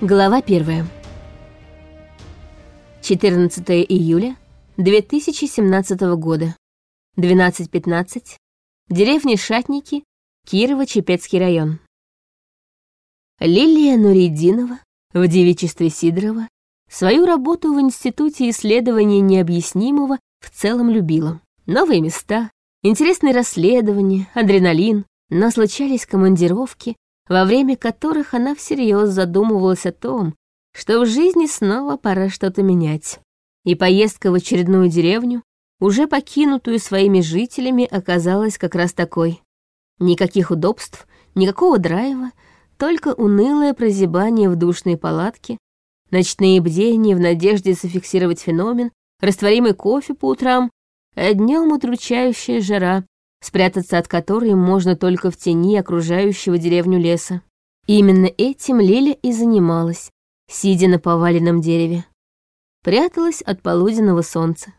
Глава первая. 14 июля 2017 года. 12.15. Деревня Шатники, Кирово-Чепецкий район. Лилия Нуридинова в девичестве Сидорова свою работу в Институте исследования необъяснимого в целом любила. Новые места, интересные расследования, адреналин, но случались командировки, во время которых она всерьез задумывалась о том, что в жизни снова пора что-то менять. И поездка в очередную деревню, уже покинутую своими жителями, оказалась как раз такой. Никаких удобств, никакого драйва, только унылое прозябание в душной палатке, ночные бдения в надежде зафиксировать феномен, растворимый кофе по утрам, а днем удручающая жара, спрятаться от которой можно только в тени окружающего деревню леса. Именно этим Лиля и занималась, сидя на поваленном дереве. Пряталась от полуденного солнца.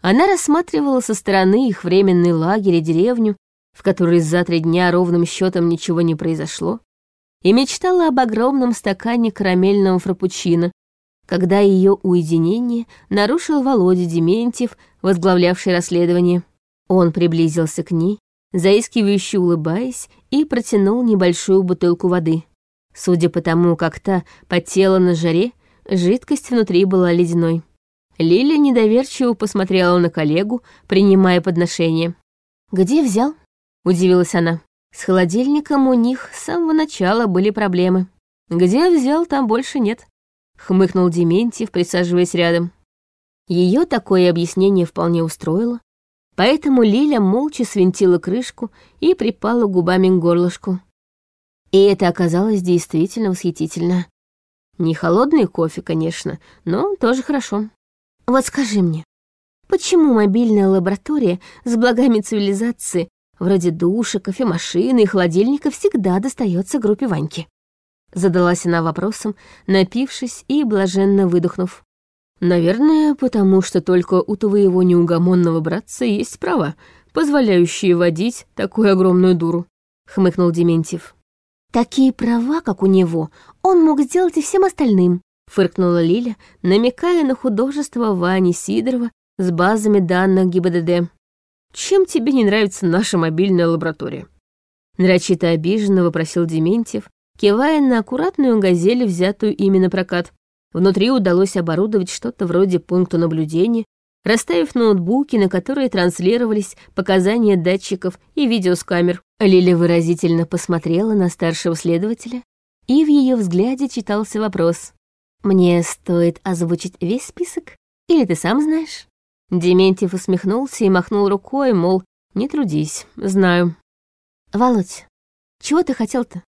Она рассматривала со стороны их временный лагерь и деревню, в которой за три дня ровным счетом ничего не произошло, и мечтала об огромном стакане карамельного фрапучино, когда ее уединение нарушил Володя Дементьев, возглавлявший расследование. Он приблизился к ней, заискивающе улыбаясь, и протянул небольшую бутылку воды. Судя по тому, как та потела на жаре, жидкость внутри была ледяной. Лиля недоверчиво посмотрела на коллегу, принимая подношение. «Где взял?» — удивилась она. С холодильником у них с самого начала были проблемы. «Где взял, там больше нет», — хмыкнул Дементьев, присаживаясь рядом. Ее такое объяснение вполне устроило, Поэтому Лиля молча свинтила крышку и припала губами к горлышку. И это оказалось действительно восхитительно. Не холодный кофе, конечно, но тоже хорошо. Вот скажи мне, почему мобильная лаборатория с благами цивилизации, вроде душа, кофемашины и холодильника, всегда достается группе Ваньки? Задалась она вопросом, напившись и блаженно выдохнув. Наверное, потому что только у твоего неугомонного братца есть права, позволяющие водить такую огромную дуру, хмыкнул Дементьев. Такие права, как у него, он мог сделать и всем остальным, фыркнула Лиля, намекая на художество Вани Сидорова с базами данных ГИБДД. Чем тебе не нравится наша мобильная лаборатория? Нарочито обиженно вопросил Дементьев, кивая на аккуратную газель, взятую именно прокат. Внутри удалось оборудовать что-то вроде пункта наблюдения, расставив ноутбуки, на которые транслировались показания датчиков и видео с камер. Лиля выразительно посмотрела на старшего следователя, и в ее взгляде читался вопрос. «Мне стоит озвучить весь список? Или ты сам знаешь?» Дементьев усмехнулся и махнул рукой, мол, не трудись, знаю. «Володь, чего ты хотел-то?»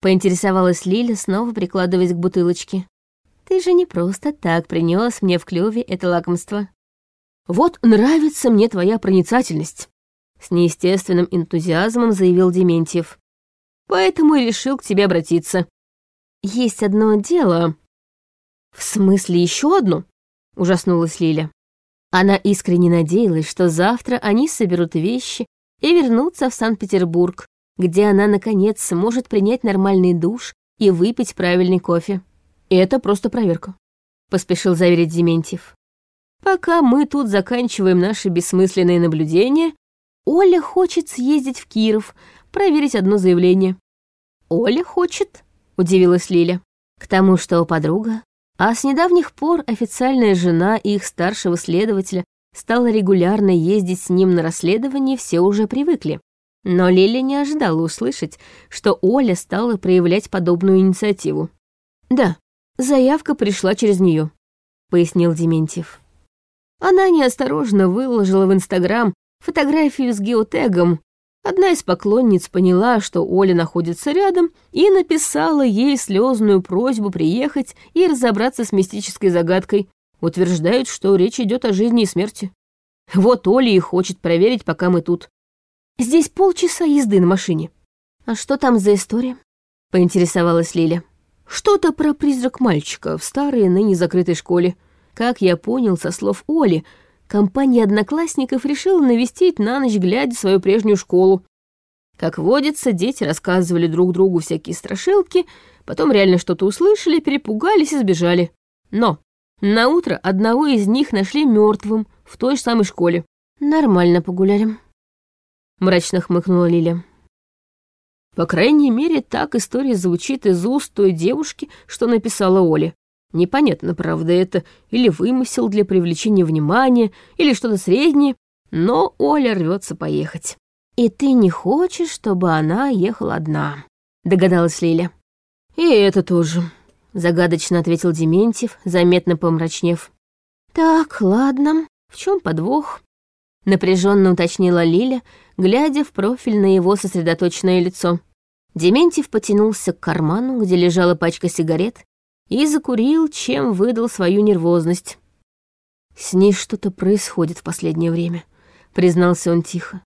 Поинтересовалась Лиля, снова прикладываясь к бутылочке. Ты же не просто так принес мне в клюве это лакомство. Вот нравится мне твоя проницательность, с неестественным энтузиазмом заявил Дементьев. Поэтому и решил к тебе обратиться. Есть одно дело. В смысле еще одно? Ужаснулась Лиля. Она искренне надеялась, что завтра они соберут вещи и вернутся в Санкт-Петербург, где она, наконец, сможет принять нормальный душ и выпить правильный кофе. «Это просто проверка», — поспешил заверить Дементьев. «Пока мы тут заканчиваем наши бессмысленные наблюдения, Оля хочет съездить в Киров, проверить одно заявление». «Оля хочет?» — удивилась Лиля. К тому, что подруга, а с недавних пор официальная жена их старшего следователя стала регулярно ездить с ним на расследование, все уже привыкли. Но Лиля не ожидала услышать, что Оля стала проявлять подобную инициативу. «Да, Заявка пришла через нее, пояснил Дементьев. Она неосторожно выложила в Инстаграм фотографию с геотегом. Одна из поклонниц поняла, что Оля находится рядом, и написала ей слезную просьбу приехать и разобраться с мистической загадкой. Утверждают, что речь идет о жизни и смерти. Вот Оля и хочет проверить, пока мы тут. Здесь полчаса езды на машине. А что там за история? Поинтересовалась Лиля. Что-то про призрак мальчика в старой, ныне закрытой школе. Как я понял со слов Оли, компания одноклассников решила навестить на ночь глядя свою прежнюю школу. Как водится, дети рассказывали друг другу всякие страшилки, Потом реально что-то услышали, перепугались и сбежали. Но на утро одного из них нашли мертвым в той же самой школе. Нормально погуляли. Мрачно хмыкнула Лиля. По крайней мере, так история звучит из уст той девушки, что написала Оля. Непонятно, правда, это или вымысел для привлечения внимания, или что-то среднее, но Оля рвется поехать. «И ты не хочешь, чтобы она ехала одна», — догадалась Лиля. «И это тоже», — загадочно ответил Дементьев, заметно помрачнев. «Так, ладно, в чем подвох?» — напряженно уточнила Лиля, глядя в профиль на его сосредоточенное лицо. Дементьев потянулся к карману, где лежала пачка сигарет, и закурил, чем выдал свою нервозность. «С ней что-то происходит в последнее время», — признался он тихо.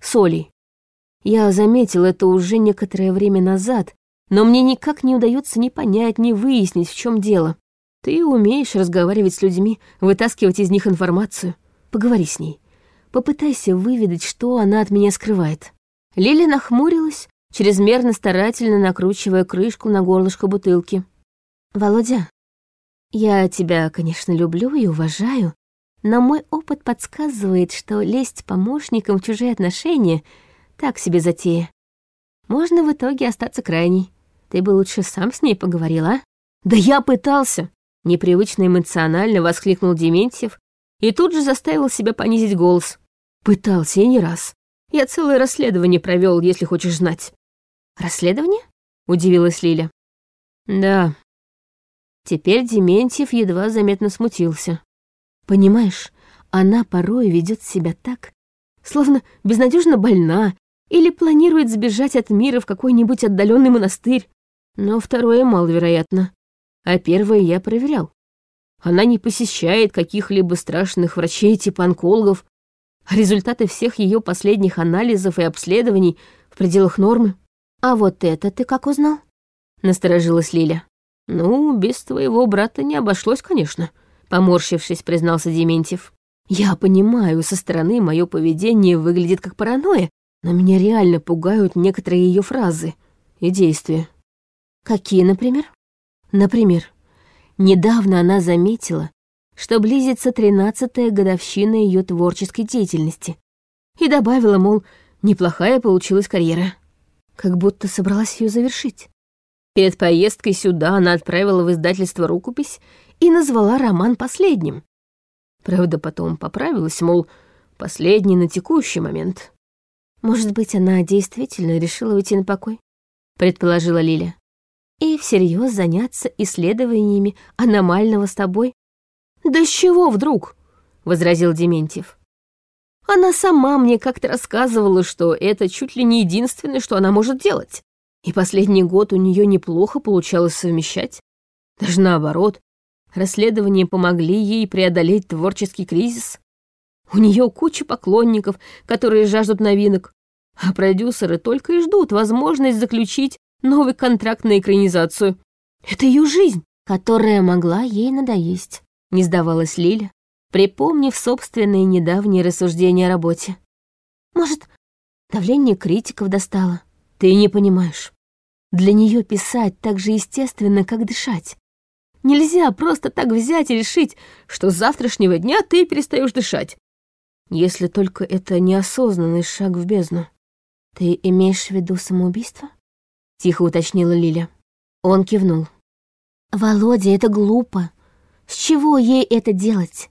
«Соли. Я заметил это уже некоторое время назад, но мне никак не удается ни понять, ни выяснить, в чем дело. Ты умеешь разговаривать с людьми, вытаскивать из них информацию. Поговори с ней. Попытайся выведать, что она от меня скрывает». Лиля нахмурилась, чрезмерно старательно накручивая крышку на горлышко бутылки. «Володя, я тебя, конечно, люблю и уважаю, но мой опыт подсказывает, что лезть помощником в чужие отношения — так себе затея. Можно в итоге остаться крайней. Ты бы лучше сам с ней поговорил, а?» «Да я пытался!» — непривычно эмоционально воскликнул Дементьев и тут же заставил себя понизить голос. «Пытался и не раз. Я целое расследование провел, если хочешь знать». «Расследование?» — удивилась Лиля. «Да, Теперь Дементьев едва заметно смутился. Понимаешь, она порой ведет себя так, словно безнадежно больна или планирует сбежать от мира в какой-нибудь отдаленный монастырь. Но второе маловероятно. А первое я проверял. Она не посещает каких-либо страшных врачей типа онкологов, а результаты всех ее последних анализов и обследований в пределах нормы. «А вот это ты как узнал?» — насторожилась Лиля. «Ну, без твоего брата не обошлось, конечно», — поморщившись, признался Дементьев. «Я понимаю, со стороны мое поведение выглядит как паранойя, но меня реально пугают некоторые ее фразы и действия». «Какие, например?» «Например, недавно она заметила, что близится тринадцатая годовщина ее творческой деятельности, и добавила, мол, неплохая получилась карьера, как будто собралась ее завершить. Перед поездкой сюда она отправила в издательство рукопись и назвала роман последним. Правда, потом поправилась, мол, последний на текущий момент. Может быть, она действительно решила уйти на покой, предположила Лиля. И всерьез заняться исследованиями аномального с тобой? Да с чего вдруг? возразил Дементьев. Она сама мне как-то рассказывала, что это чуть ли не единственное, что она может делать. И последний год у нее неплохо получалось совмещать. Даже наоборот, расследования помогли ей преодолеть творческий кризис. У нее куча поклонников, которые жаждут новинок, а продюсеры только и ждут возможность заключить новый контракт на экранизацию. Это ее жизнь, которая могла ей надоесть, не сдавалась Лиля, припомнив собственные недавние рассуждения о работе. Может, давление критиков достало? Ты не понимаешь. Для нее писать так же естественно, как дышать. Нельзя просто так взять и решить, что с завтрашнего дня ты перестаешь дышать. Если только это неосознанный шаг в бездну. Ты имеешь в виду самоубийство? Тихо уточнила Лиля. Он кивнул. Володя, это глупо. С чего ей это делать?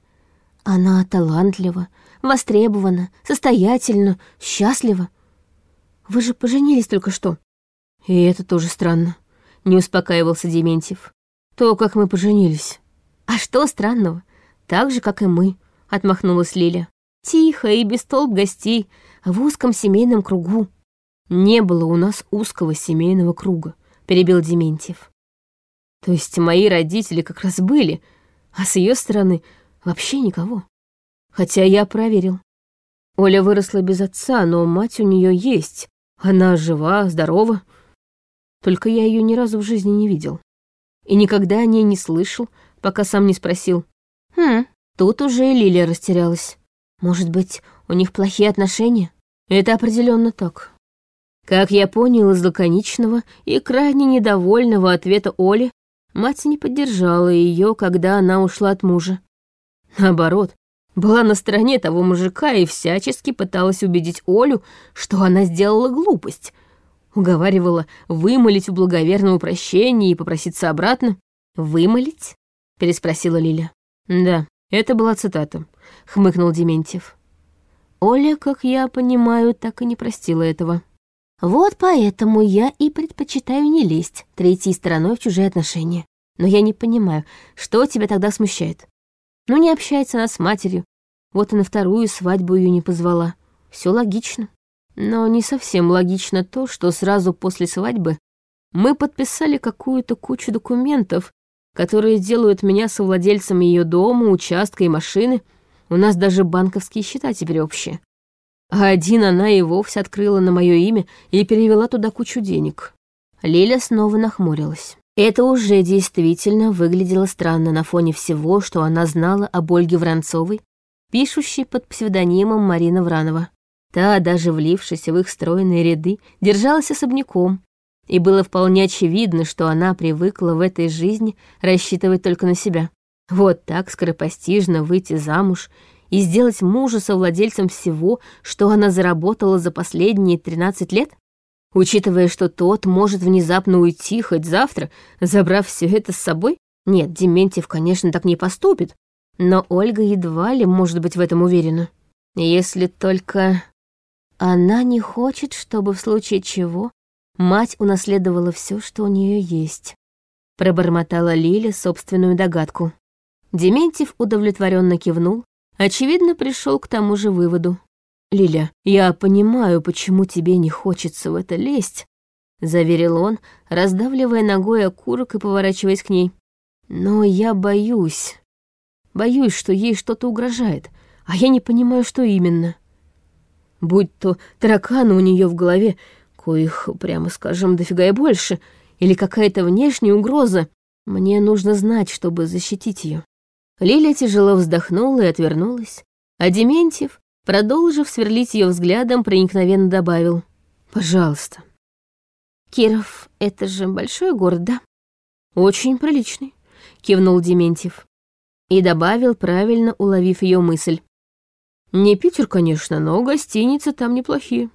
Она талантлива, востребована, состоятельна, счастлива. Вы же поженились только что. И это тоже странно. Не успокаивался Дементьев. То, как мы поженились. А что странного? Так же, как и мы, отмахнулась Лиля. Тихо и без толп гостей, в узком семейном кругу. Не было у нас узкого семейного круга, перебил Дементьев. То есть мои родители как раз были, а с ее стороны вообще никого. Хотя я проверил. Оля выросла без отца, но мать у нее есть, она жива, здорова. Только я ее ни разу в жизни не видел. И никогда о ней не слышал, пока сам не спросил. Хм, тут уже и Лилия растерялась. Может быть, у них плохие отношения? Это определенно так. Как я понял из лаконичного и крайне недовольного ответа Оли, мать не поддержала ее, когда она ушла от мужа. Наоборот, была на стороне того мужика и всячески пыталась убедить Олю, что она сделала глупость. Уговаривала вымолить у благоверного прощения и попроситься обратно. «Вымолить?» — переспросила Лиля. «Да, это была цитата», — хмыкнул Дементьев. Оля, как я понимаю, так и не простила этого. Вот поэтому я и предпочитаю не лезть третьей стороной в чужие отношения. Но я не понимаю, что тебя тогда смущает. Ну, не общается она с матерью. Вот и на вторую свадьбу ее не позвала. Все логично. Но не совсем логично то, что сразу после свадьбы мы подписали какую-то кучу документов, которые делают меня совладельцем ее дома, участка и машины. У нас даже банковские счета теперь общие. А один она и вовсе открыла на мое имя и перевела туда кучу денег. Лиля снова нахмурилась. Это уже действительно выглядело странно на фоне всего, что она знала об Ольге Воронцовой, пишущей под псевдонимом Марина Вранова. Та, даже влившись в их стройные ряды, держалась особняком, и было вполне очевидно, что она привыкла в этой жизни рассчитывать только на себя. Вот так скоропостижно выйти замуж и сделать мужа совладельцем всего, что она заработала за последние 13 лет? Учитывая, что тот может внезапно уйти хоть завтра, забрав все это с собой? Нет, Дементьев, конечно, так не поступит, но Ольга едва ли может быть в этом уверена. Если только... Она не хочет, чтобы в случае чего Мать унаследовала все, что у нее есть. Пробормотала Лиля собственную догадку. Дементьев удовлетворенно кивнул, очевидно, пришел к тому же выводу. «Лиля, я понимаю, почему тебе не хочется в это лезть», — заверил он, раздавливая ногой окурок и поворачиваясь к ней. «Но я боюсь. Боюсь, что ей что-то угрожает, а я не понимаю, что именно. Будь то тараканы у нее в голове, коих, прямо скажем, дофига и больше, или какая-то внешняя угроза. Мне нужно знать, чтобы защитить ее. Лиля тяжело вздохнула и отвернулась, а Дементьев, продолжив сверлить ее взглядом, проникновенно добавил «Пожалуйста». «Киров — это же большой город, да?» «Очень приличный», — кивнул Дементьев. И добавил, правильно уловив ее мысль. «Не Питер, конечно, но гостиницы там неплохие».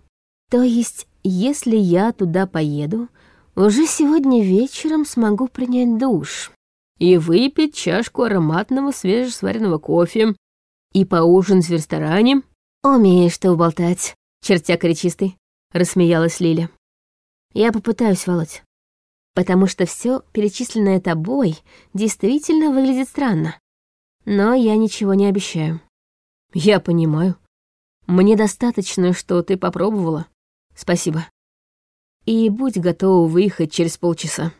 «То есть если я туда поеду, уже сегодня вечером смогу принять душ и выпить чашку ароматного свежесваренного кофе и поужинать в ресторане. «Умеешь ты уболтать, чертяк речистый», — рассмеялась Лиля. «Я попытаюсь, Володь, потому что все перечисленное тобой действительно выглядит странно. Но я ничего не обещаю». «Я понимаю. Мне достаточно, что ты попробовала. Спасибо. И будь готова выехать через полчаса.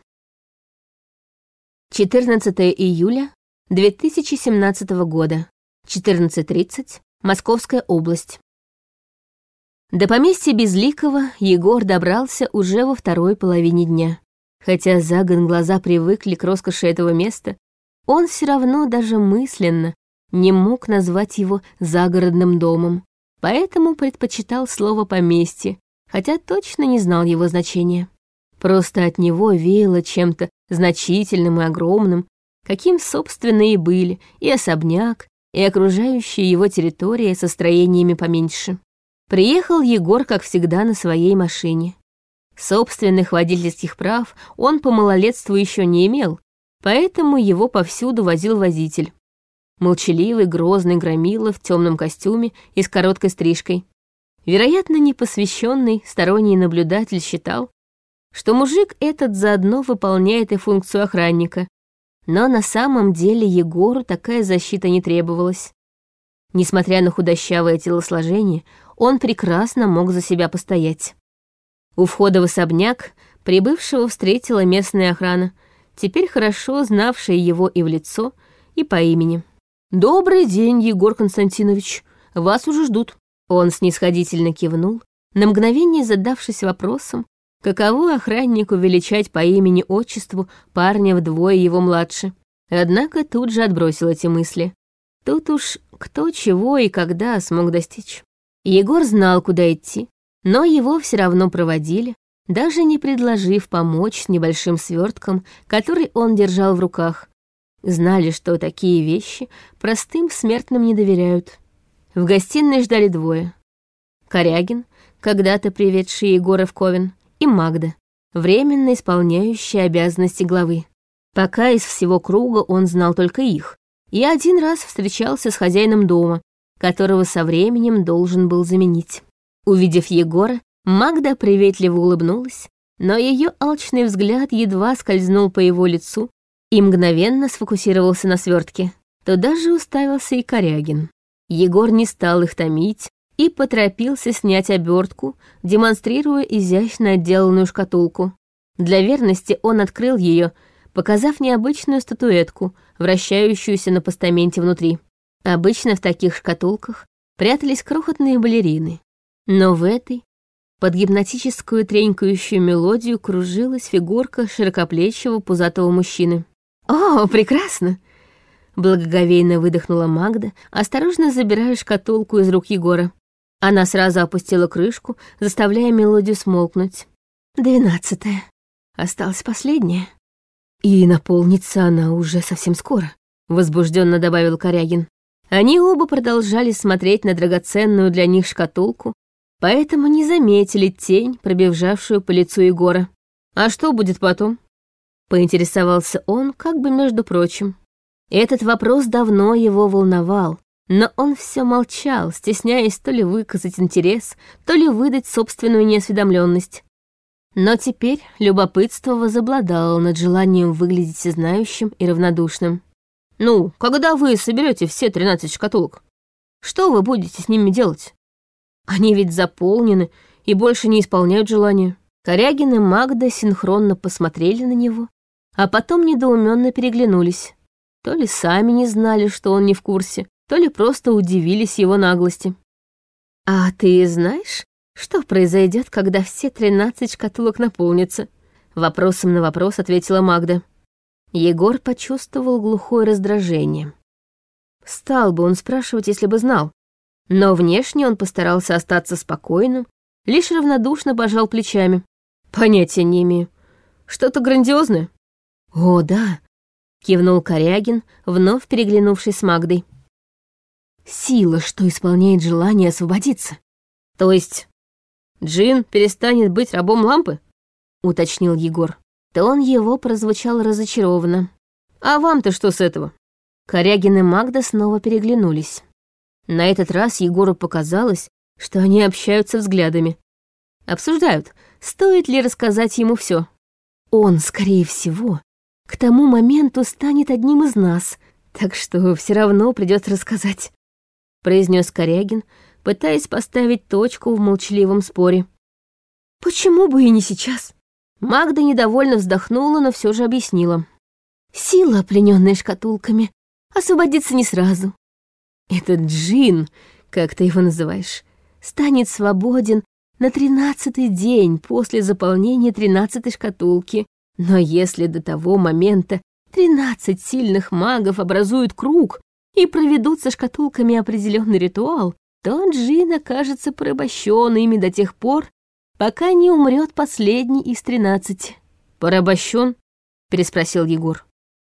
14 июля 2017 года. 14.30. Московская область. До поместья Безликого Егор добрался уже во второй половине дня. Хотя за год глаза привыкли к роскоши этого места, он все равно даже мысленно не мог назвать его загородным домом, поэтому предпочитал слово «поместье», хотя точно не знал его значения. Просто от него веяло чем-то значительным и огромным, каким, собственно, и были и особняк, и окружающая его территория со строениями поменьше. Приехал Егор, как всегда, на своей машине. Собственных водительских прав он по малолетству еще не имел, поэтому его повсюду возил водитель. Молчаливый, грозный громила в темном костюме и с короткой стрижкой. Вероятно, непосвященный сторонний наблюдатель считал, что мужик этот заодно выполняет и функцию охранника. Но на самом деле Егору такая защита не требовалась. Несмотря на худощавое телосложение, он прекрасно мог за себя постоять. У входа в особняк прибывшего встретила местная охрана, теперь хорошо знавшая его и в лицо, и по имени. «Добрый день, Егор Константинович, вас уже ждут». Он снисходительно кивнул, на мгновение задавшись вопросом, каково охраннику величать по имени-отчеству парня вдвое его младше. Однако тут же отбросил эти мысли. Тут уж кто чего и когда смог достичь. Егор знал, куда идти, Но его все равно проводили, даже не предложив помочь с небольшим свертком, который он держал в руках. Знали, что такие вещи простым смертным не доверяют. В гостиной ждали двое. Корягин, когда-то приведший Егора в Ковен, и Магда, временно исполняющая обязанности главы. Пока из всего круга он знал только их, и один раз встречался с хозяином дома, которого со временем должен был заменить. Увидев Егора, Магда приветливо улыбнулась, но ее алчный взгляд едва скользнул по его лицу и мгновенно сфокусировался на свертке. Туда же уставился и Корягин. Егор не стал их томить и поторопился снять обертку, демонстрируя изящно отделанную шкатулку. Для верности он открыл ее, показав необычную статуэтку, вращающуюся на постаменте внутри. Обычно в таких шкатулках прятались крохотные балерины. Но в этой под гипнотическую тренькающую мелодию кружилась фигурка широкоплечего пузатого мужчины. «О, прекрасно!» Благоговейно выдохнула Магда, осторожно забирая шкатулку из рук Егора. Она сразу опустила крышку, заставляя мелодию смолкнуть. «Двенадцатая. Осталась последняя. И наполнится она уже совсем скоро», — возбужденно добавил Корягин. Они оба продолжали смотреть на драгоценную для них шкатулку, поэтому не заметили тень, пробежавшую по лицу Егора. «А что будет потом?» Поинтересовался он, как бы между прочим. Этот вопрос давно его волновал, но он все молчал, стесняясь то ли выказать интерес, то ли выдать собственную неосведомленность. Но теперь любопытство возобладало над желанием выглядеть знающим и равнодушным. «Ну, когда вы соберете все тринадцать шкатулок, что вы будете с ними делать?» Они ведь заполнены и больше не исполняют желания. Корягин и Магда синхронно посмотрели на него, а потом недоуменно переглянулись. То ли сами не знали, что он не в курсе, то ли просто удивились его наглости. «А ты знаешь, что произойдет, когда все тринадцать шкатулок наполнятся?» Вопросом на вопрос ответила Магда. Егор почувствовал глухое раздражение. Стал бы он спрашивать, если бы знал. Но внешне он постарался остаться спокойным, лишь равнодушно пожал плечами. Понятия не имею. Что-то грандиозное? О, да, кивнул Корягин, вновь переглянувшись с Магдой. Сила, что исполняет желание освободиться. То есть Джин перестанет быть рабом лампы? уточнил Егор. Тон его прозвучал разочарованно. А вам-то что с этого? Корягин и Магда снова переглянулись. На этот раз Егору показалось, что они общаются взглядами. Обсуждают, стоит ли рассказать ему все. Он, скорее всего, к тому моменту станет одним из нас, так что все равно придется рассказать, произнес Корягин, пытаясь поставить точку в молчаливом споре. Почему бы и не сейчас? Магда недовольно вздохнула, но все же объяснила. Сила, плененная шкатулками, освободится не сразу. Этот джин, как ты его называешь, станет свободен на тринадцатый день после заполнения тринадцатой шкатулки. Но если до того момента тринадцать сильных магов образуют круг и проведут со шкатулками определенный ритуал, то джин окажется порабощен ими до тех пор, пока не умрет последний из тринадцати. «Порабощен?» — переспросил Егор.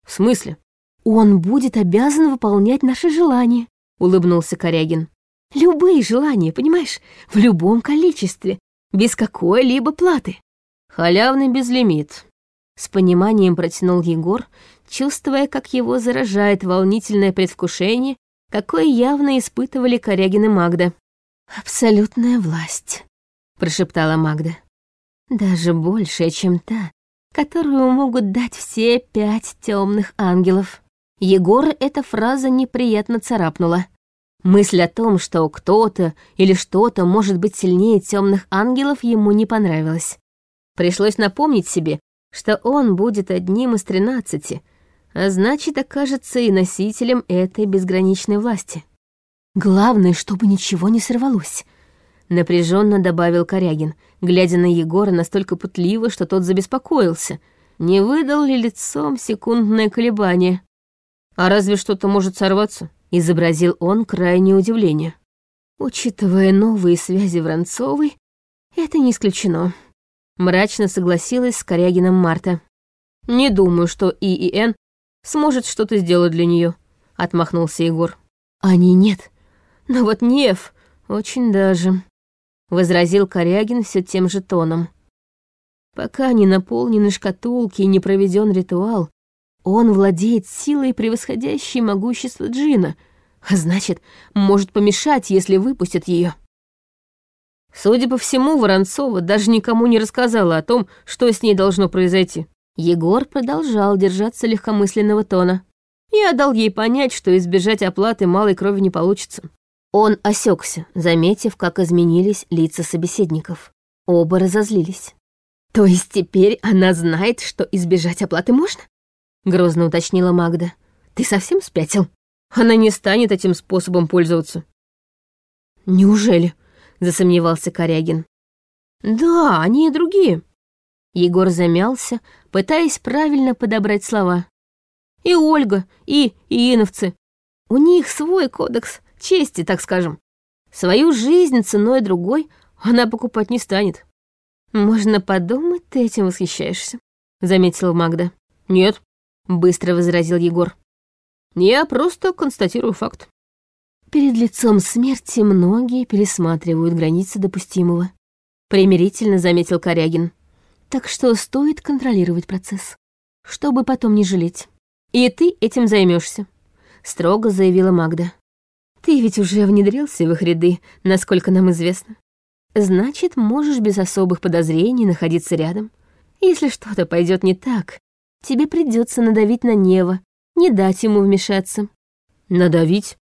«В смысле?» «Он будет обязан выполнять наши желания», — улыбнулся Корягин. «Любые желания, понимаешь, в любом количестве, без какой-либо платы». «Халявный безлимит», — с пониманием протянул Егор, чувствуя, как его заражает волнительное предвкушение, какое явно испытывали Корягин и Магда. «Абсолютная власть», — прошептала Магда. «Даже большая, чем та, которую могут дать все пять темных ангелов». Егора эта фраза неприятно царапнула. Мысль о том, что кто-то или что-то может быть сильнее темных ангелов, ему не понравилась. Пришлось напомнить себе, что он будет одним из тринадцати, а значит, окажется и носителем этой безграничной власти. Главное, чтобы ничего не сорвалось, напряженно добавил Корягин, глядя на Егора настолько путливо, что тот забеспокоился. Не выдал ли лицом секундное колебание? «А разве что-то может сорваться?» — изобразил он крайнее удивление. Учитывая новые связи Воронцовой, Это не исключено. Мрачно согласилась с Корягином Марта. Не думаю, что И и Н сможет что-то сделать для нее, отмахнулся Егор. Они нет. Но вот Нев очень даже, возразил Корягин все тем же тоном. Пока не наполнены шкатулки и не проведен ритуал, он владеет силой, превосходящей могущество Джина, а значит, может помешать, если выпустят ее. Судя по всему, Воронцова даже никому не рассказала о том, что с ней должно произойти. Егор продолжал держаться легкомысленного тона. Я дал ей понять, что избежать оплаты малой крови не получится. Он осекся, заметив, как изменились лица собеседников. Оба разозлились. «То есть теперь она знает, что избежать оплаты можно?» Грозно уточнила Магда. «Ты совсем спятил? Она не станет этим способом пользоваться». «Неужели?» — засомневался Корягин. «Да, они и другие». Егор замялся, пытаясь правильно подобрать слова. «И Ольга, и ииновцы. У них свой кодекс чести, так скажем. Свою жизнь ценой другой она покупать не станет. «Можно подумать, ты этим восхищаешься», — заметила Магда. «Нет», — быстро возразил Егор. «Я просто констатирую факт». Перед лицом смерти многие пересматривают границы допустимого. Примирительно заметил Корягин. Так что стоит контролировать процесс, чтобы потом не жалеть. И ты этим займешься, строго заявила Магда. Ты ведь уже внедрился в их ряды, насколько нам известно. Значит, можешь без особых подозрений находиться рядом. Если что-то пойдет не так, тебе придется надавить на Нева, не дать ему вмешаться. Надавить?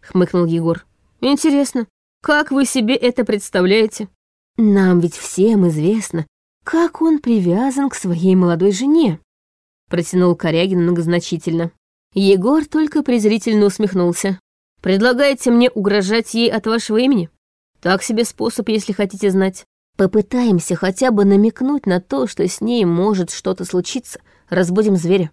хмыкнул Егор. Интересно, как вы себе это представляете? Нам ведь всем известно, как он привязан к своей молодой жене, протянул Корягин многозначительно. Егор только презрительно усмехнулся. Предлагаете мне угрожать ей от вашего имени? Так себе способ, если хотите знать. Попытаемся хотя бы намекнуть на то, что с ней может что-то случиться. Разбудим зверя,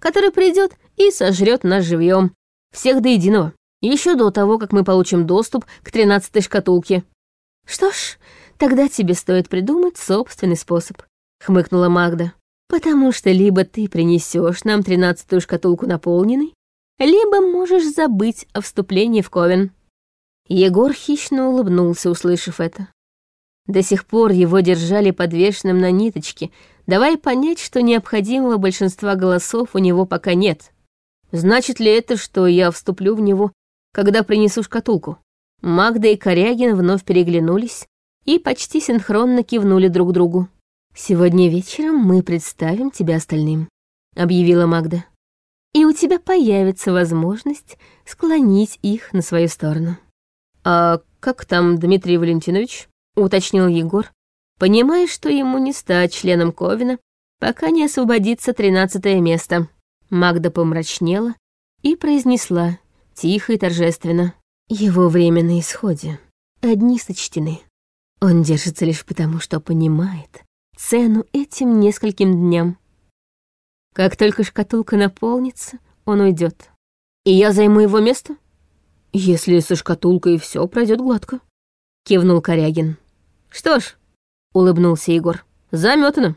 который придет и сожрет нас живьем, всех до единого, еще до того, как мы получим доступ к тринадцатой шкатулке. Что ж, тогда тебе стоит придумать собственный способ, хмыкнула Магда. Потому что либо ты принесешь нам тринадцатую шкатулку наполненной, либо можешь забыть о вступлении в Ковен. Егор хищно улыбнулся, услышав это. До сих пор его держали подвешенным на ниточке, давая понять, что необходимого большинства голосов у него пока нет. Значит ли это, что я вступлю в него, когда принесу шкатулку? Магда и Корягин вновь переглянулись и почти синхронно кивнули друг другу. «Сегодня вечером мы представим тебя остальным», — объявила Магда. «И у тебя появится возможность склонить их на свою сторону». «А как там Дмитрий Валентинович?» — уточнил Егор, понимая, что ему не стать членом Ковина, пока не освободится тринадцатое место. Магда помрачнела и произнесла, тихо и торжественно. «Его время на исходе. Одни сочтены. Он держится лишь потому, что понимает цену этим нескольким дням. Как только шкатулка наполнится, он уйдет. И я займу его место?» «Если со шкатулкой все пройдет гладко», — кивнул Корягин. «Что ж», — улыбнулся Егор, — «заметано».